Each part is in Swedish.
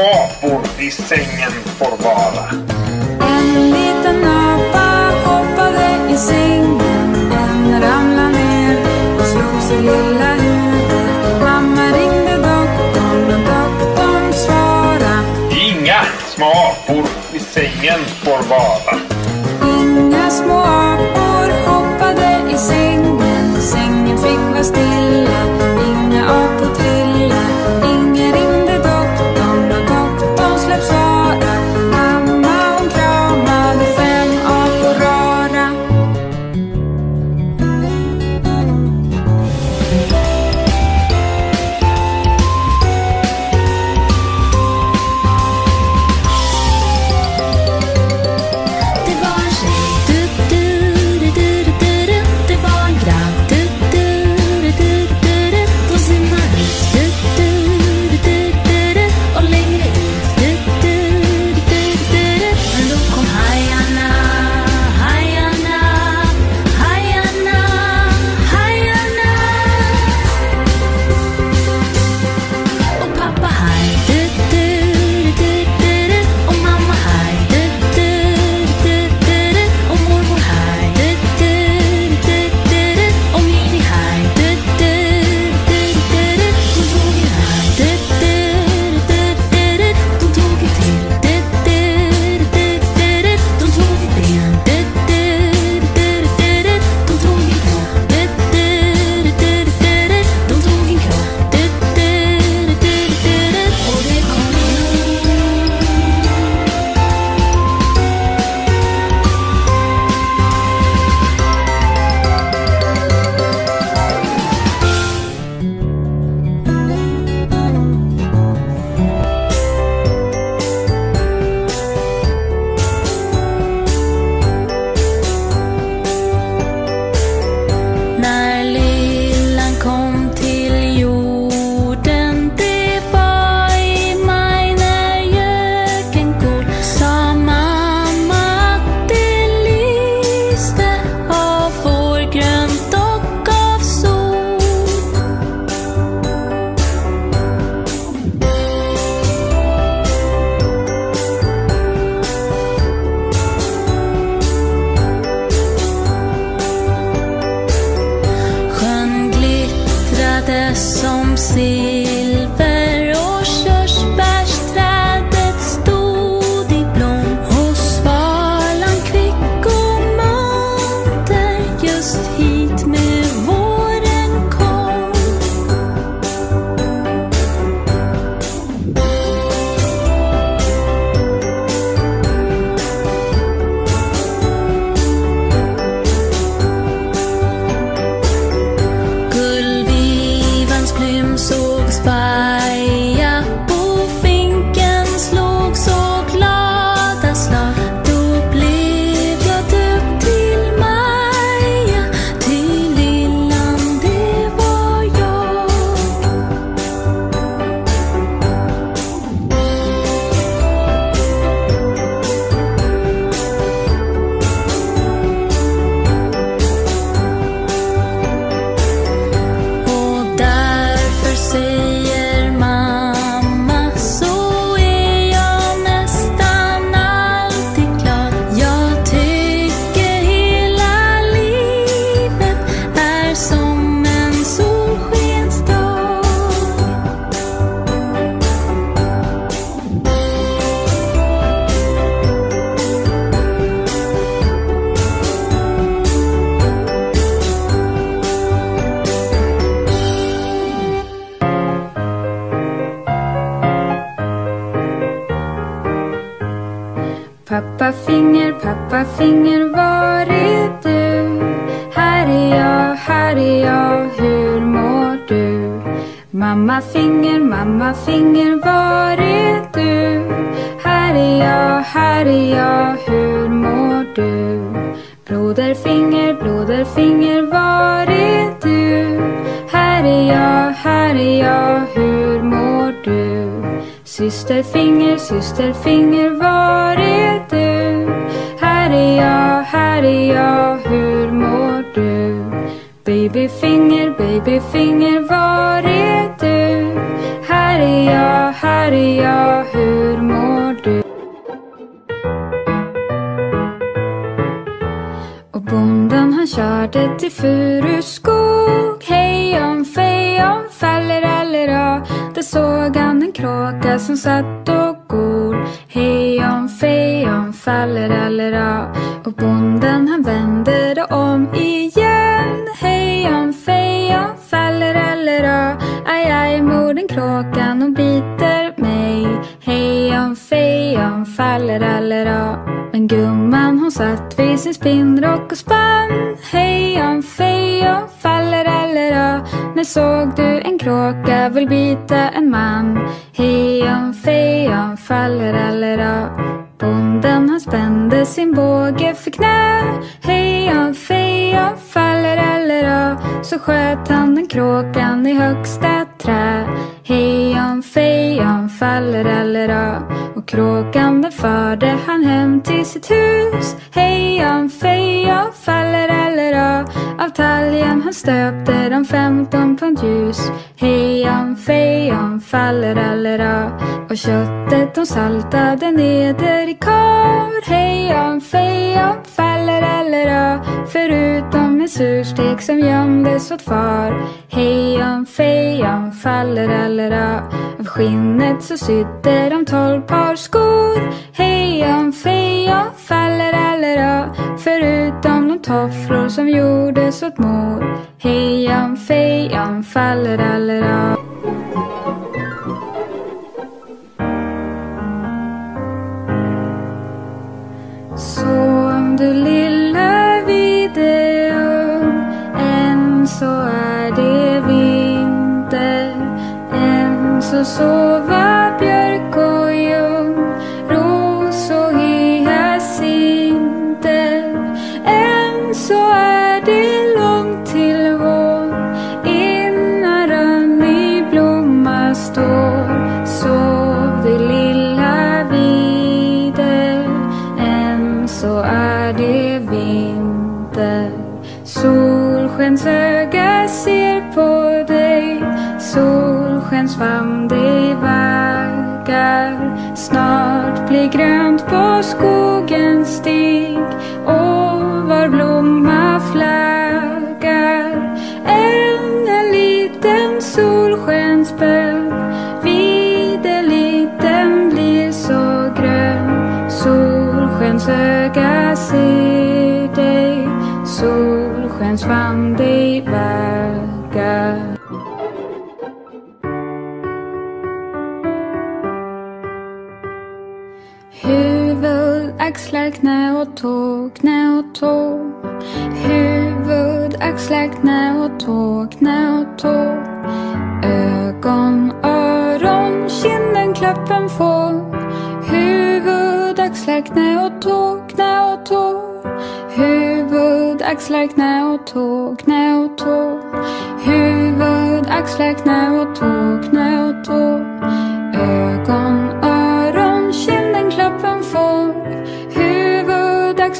apor i sängen får vara. En liten apa hoppade i sängen, en ramlade ner och slog sig lilla huvud. Mamma ringde doktorn, men doktorn svara. Inga små apor i sängen får vara. Babyfinger, babyfinger, var är du? Här är jag, här är jag, hur mår du? Och bonden han körde till Furuskog Hej om fej om faller eller a Där såg han en kråka som satt och gol Hej om fej om faller eller a Och bonden han vände om igen kråka vill skinnet så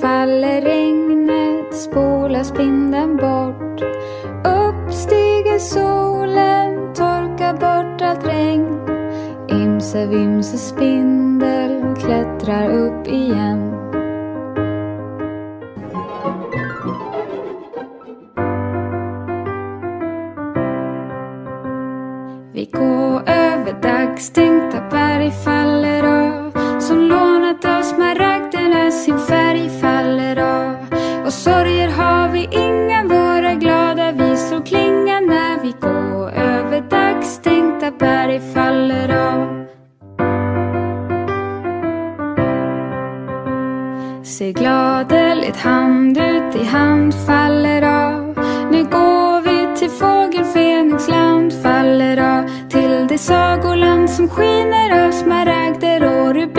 faller regnet, spolar spindeln bort. Upp stiger solen, torkar bort allt regn. Imse vimse spinn Ett hand ut i hand faller av. Nu går vi till fågel Fenixland, faller av. Till det sagoland som skiner av smaragder och rubiner.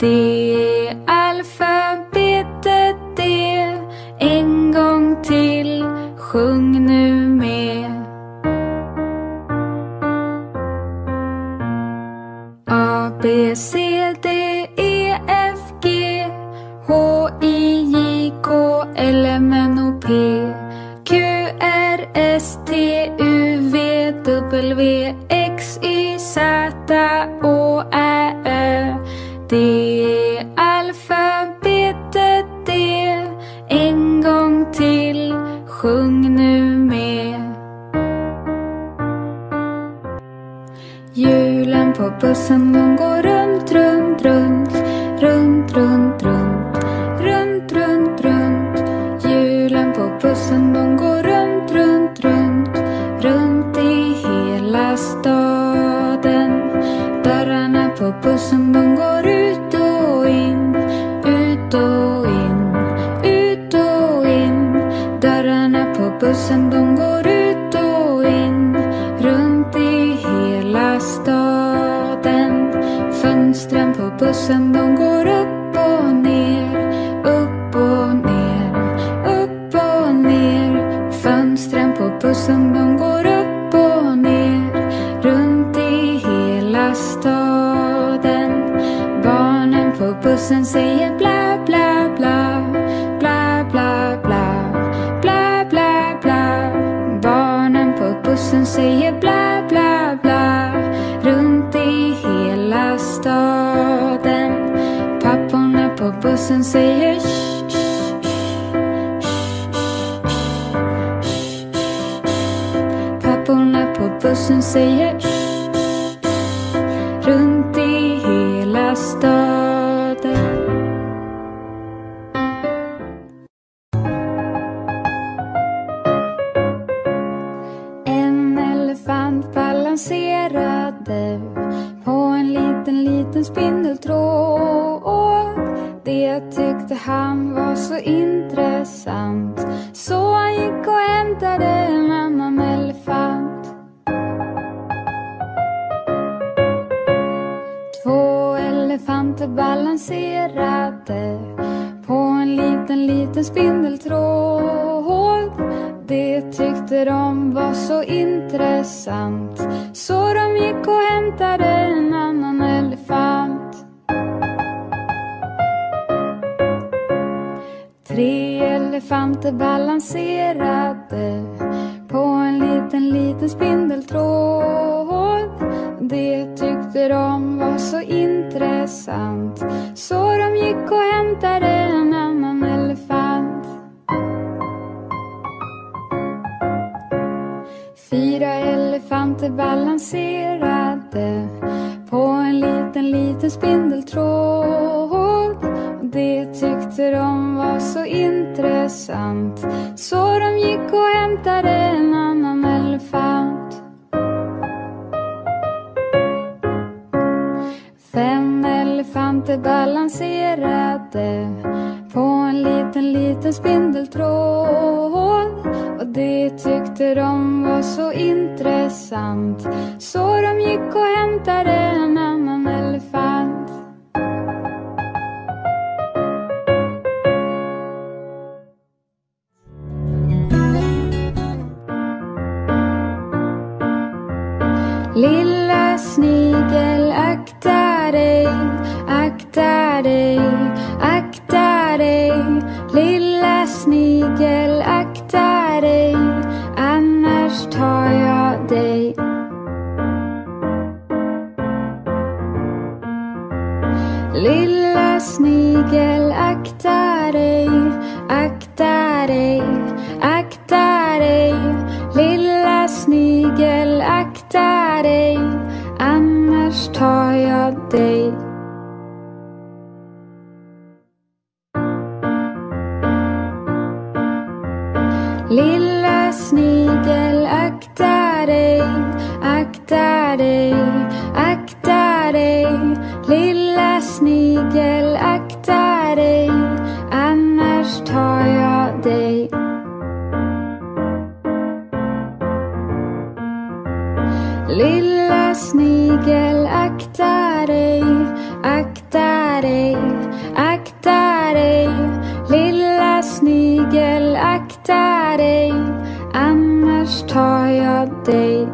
D, Pesan monggo Sen de går upp och katter balanserade på en liten, liten spindeltråd. Det tyckte de var så intressant så de gick och hämtade en annan elefant. Fem elefanter balanserade på en liten, liten spindeltråd. samt Lilla snigel, akta dig, akta dig, akta dig. Lilla snigel, akta dig, annars tar jag dig.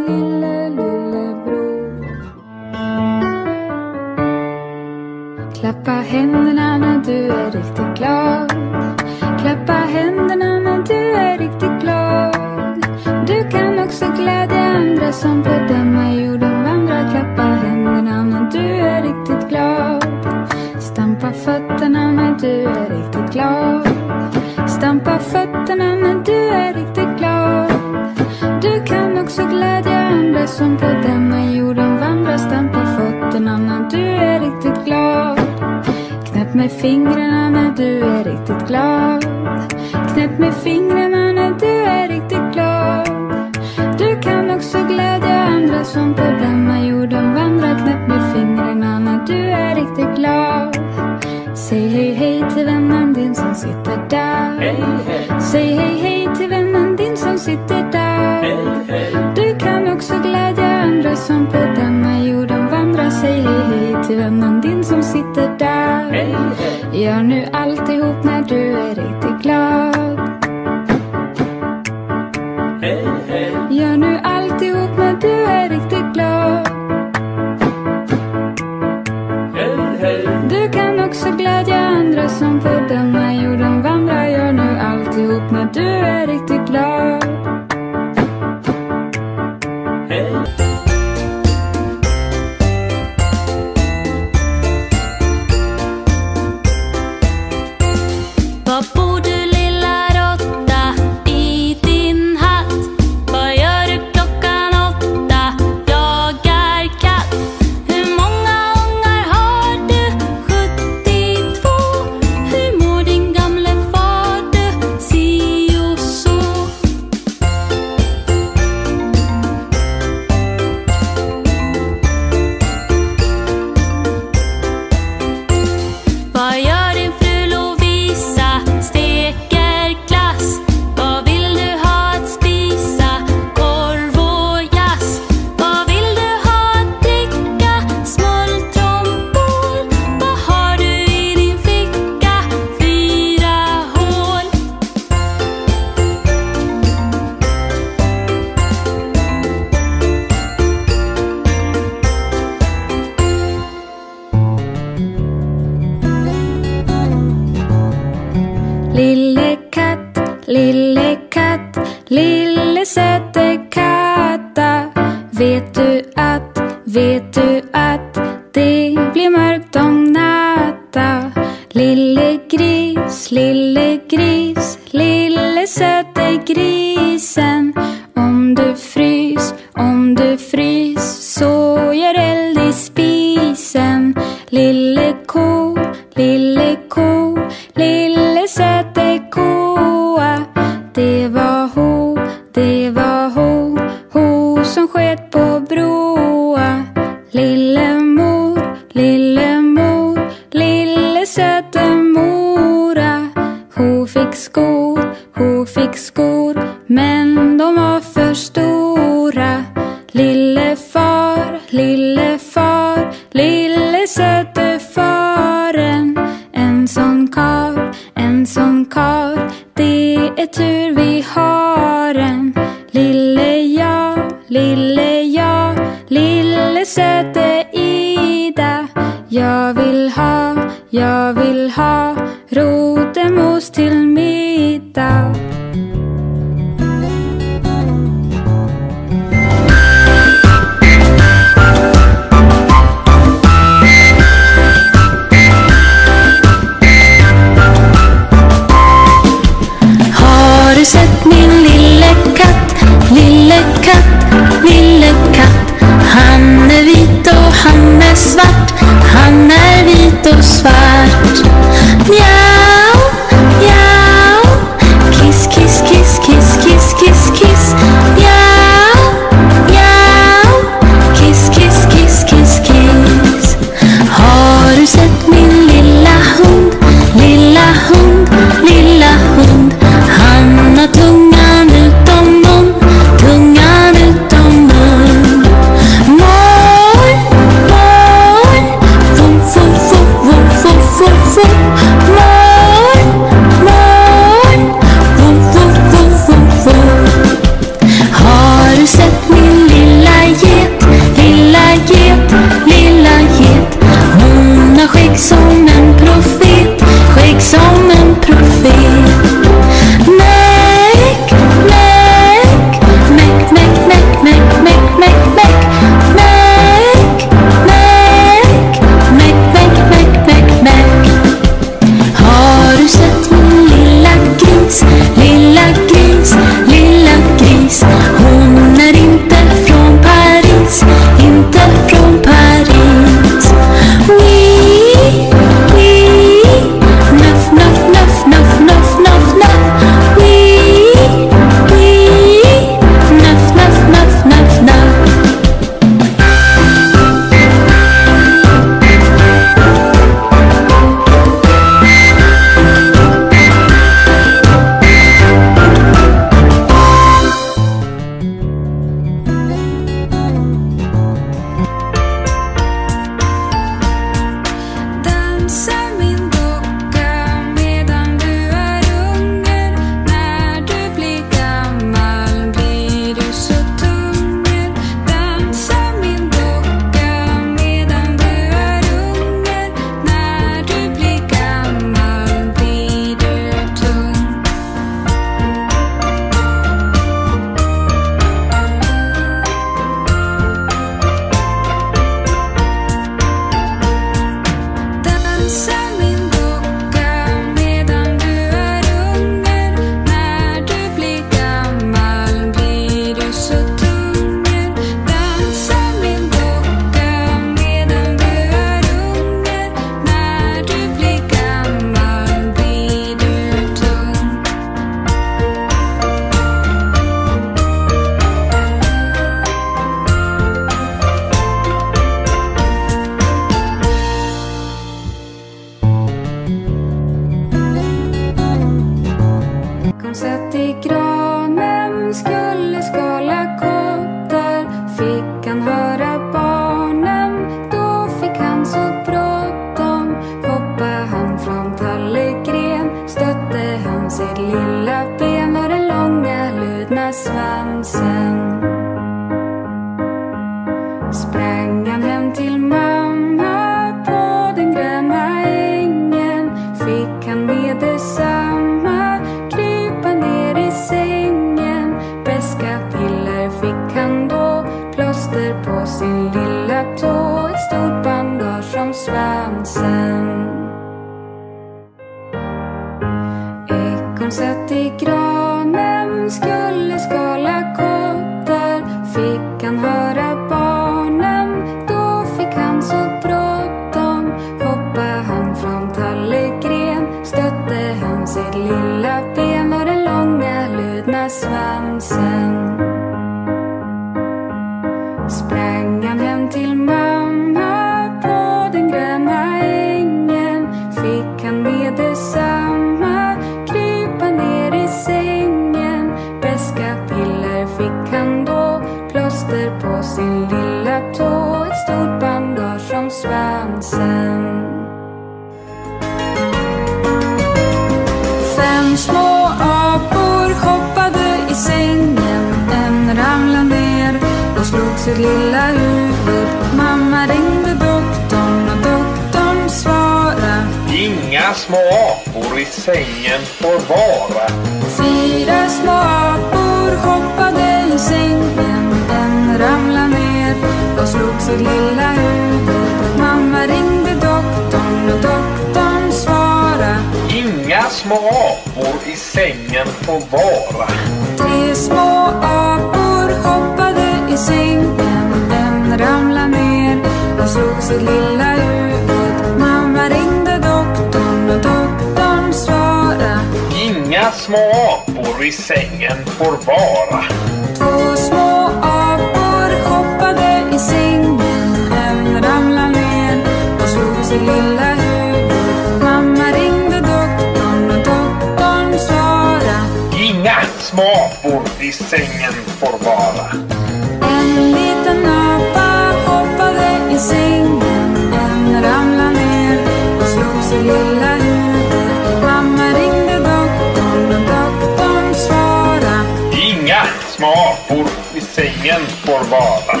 I sängen får vara.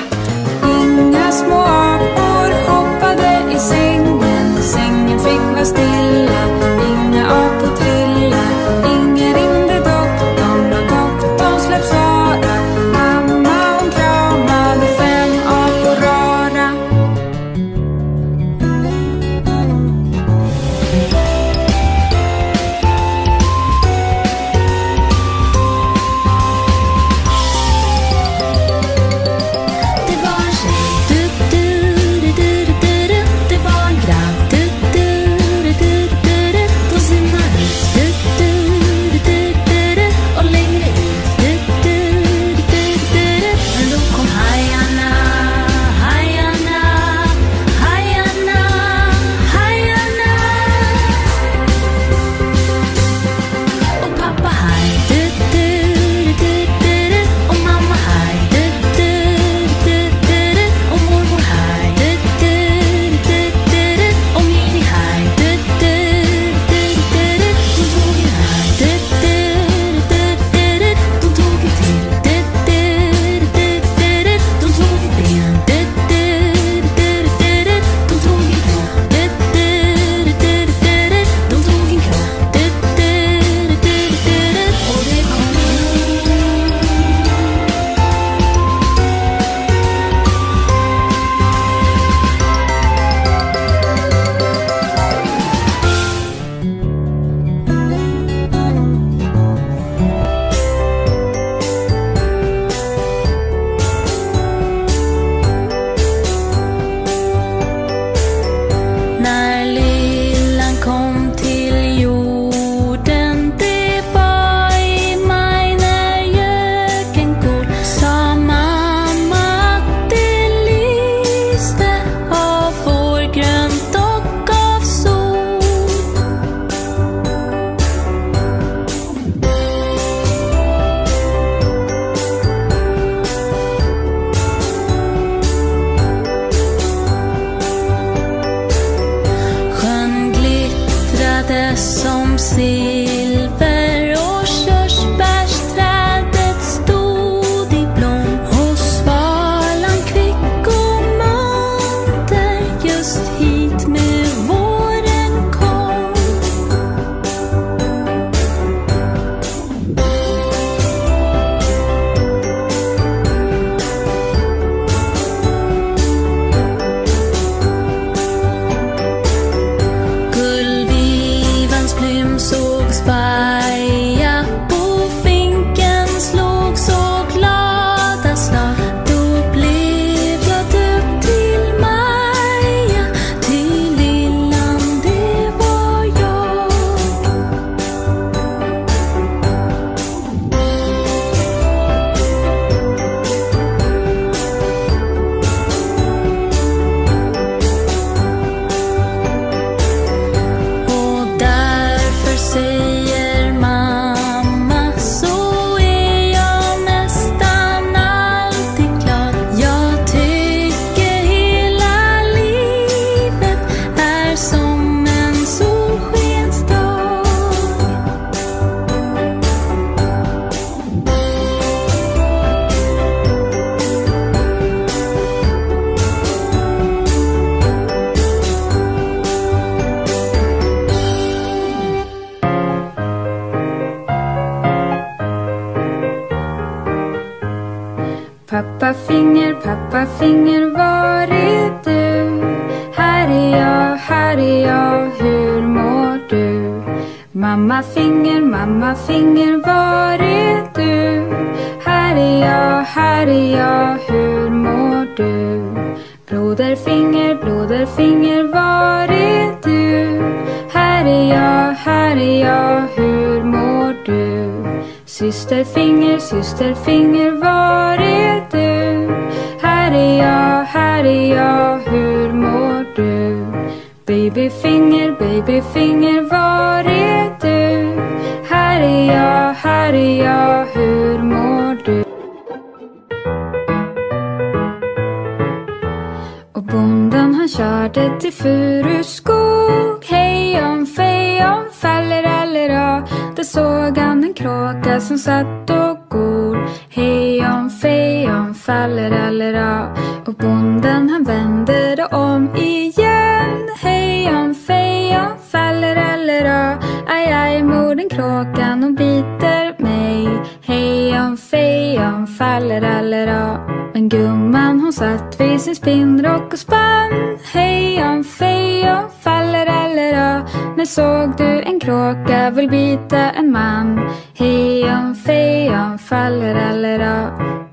Såg du en kråka vill bita en man? Hejon fejon fallerallera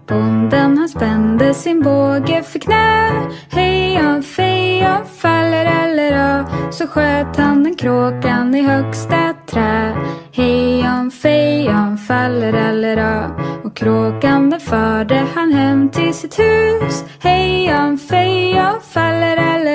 Bonden han spände sin båge för knä. Hejon fejon fallerallera Så sköt han den kråkan i högsta trä. Hejon fejon fallerallera Och kråkan den förde han hem till sitt hus. Hejon fejon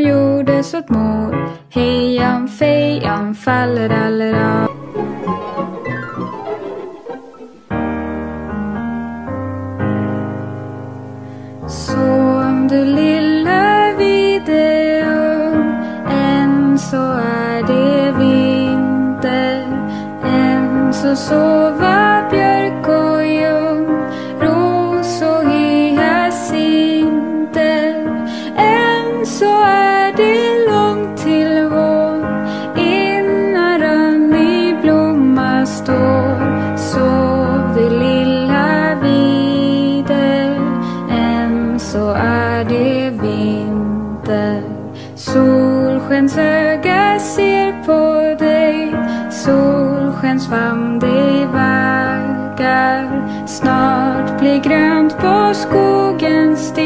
gjordes åt mor Hejon fejon fallerallera Så om du lilla videon Än så är det vinter. Än så sova Svam dig vaggar Snart blir grönt på skogens sten.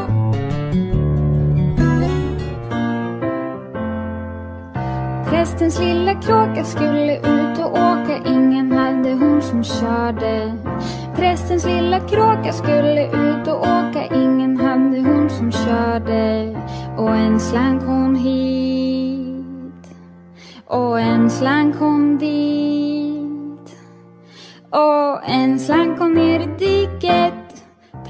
Prästens lilla kråka skulle ut och åka. Ingen hade hon som körde. Prästens lilla kråka skulle ut och åka. Ingen hade hon som körde. Och en slank hon hit. Och en slank hon dit. Och en slank hon ner i diket.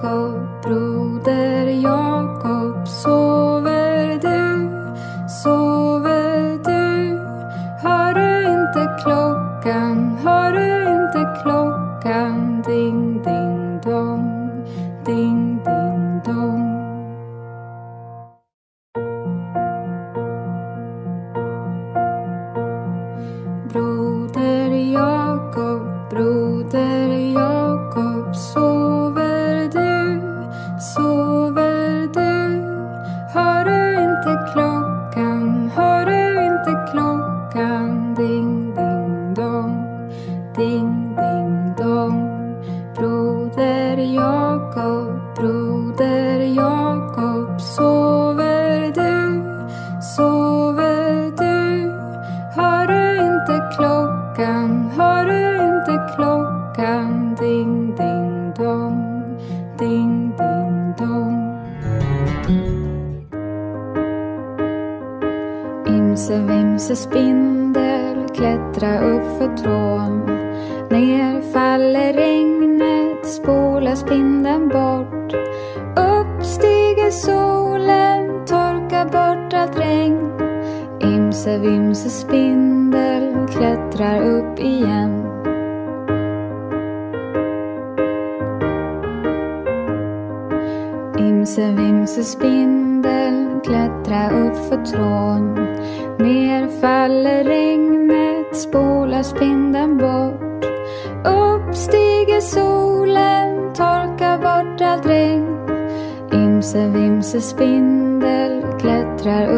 go through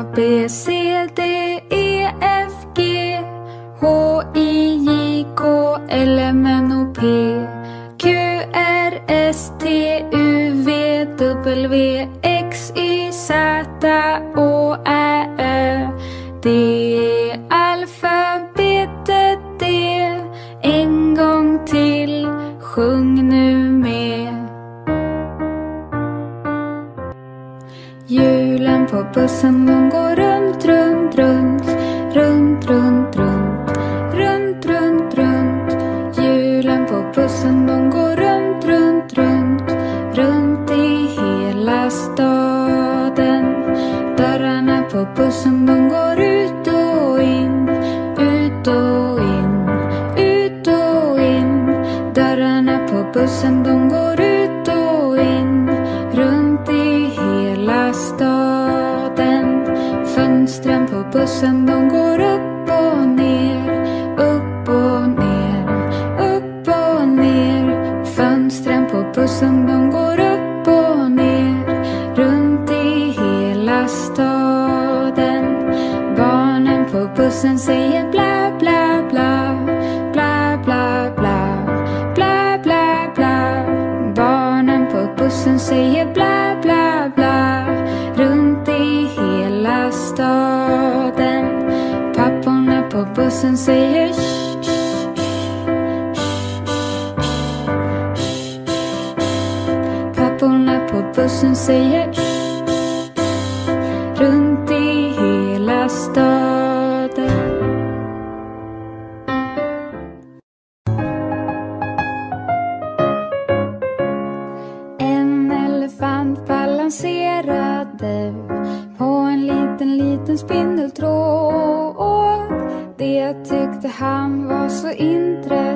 A, B, C, D, E, F, G H, I, J, K, L, M, N, O, P Q, R, S, T, U, V, W, X, Y, Z, Å, Ä, Ö. Det är alfabetet det En gång till, sjung nu med. Julen på bussen på de går ut och in Ut och in Ut och in. Dörrarna på bussen de går ut och in. Runt i hela staden. Fönstren på bussen de går upp bussen säger bla bla bla Bla bla bla. Bla bla bla. Barnen på bussen säger bla bla bla. Runt i hela staden. Papporna på bussen säger shh. Papporna på bussen säger Kan han var så intressant.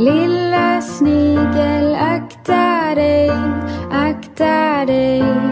Lilla snigel, akta dig, akta dig,